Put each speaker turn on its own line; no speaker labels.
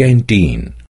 canteen